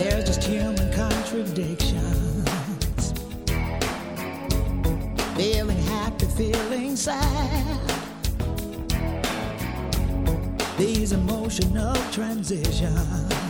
There's just human contradictions. Feeling happy, feeling sad. These emotional transitions.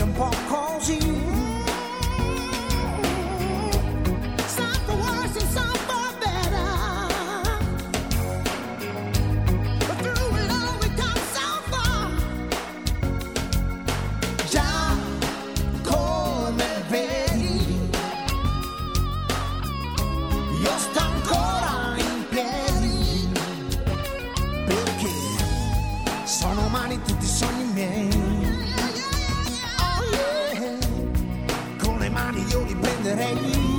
some punk. Hey.